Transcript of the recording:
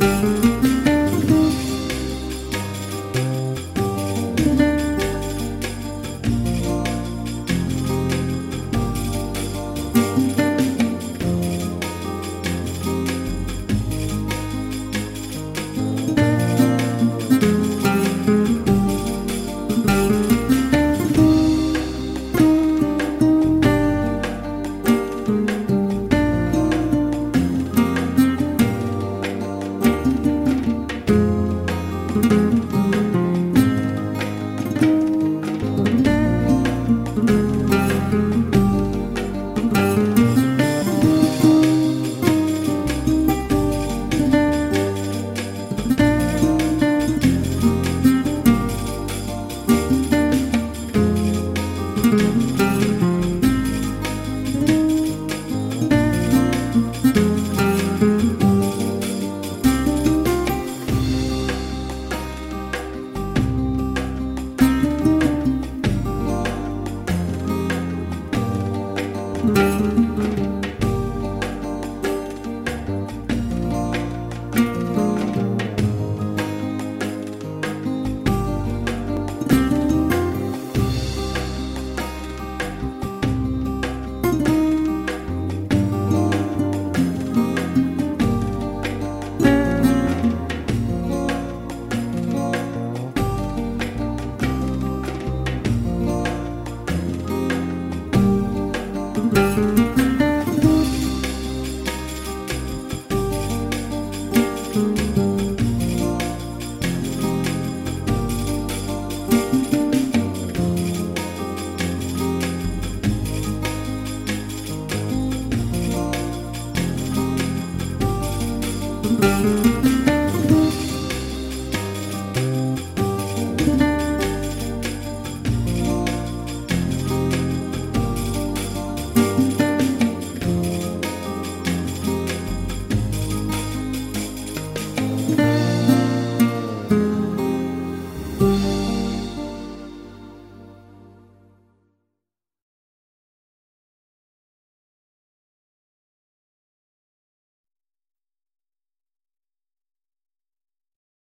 Música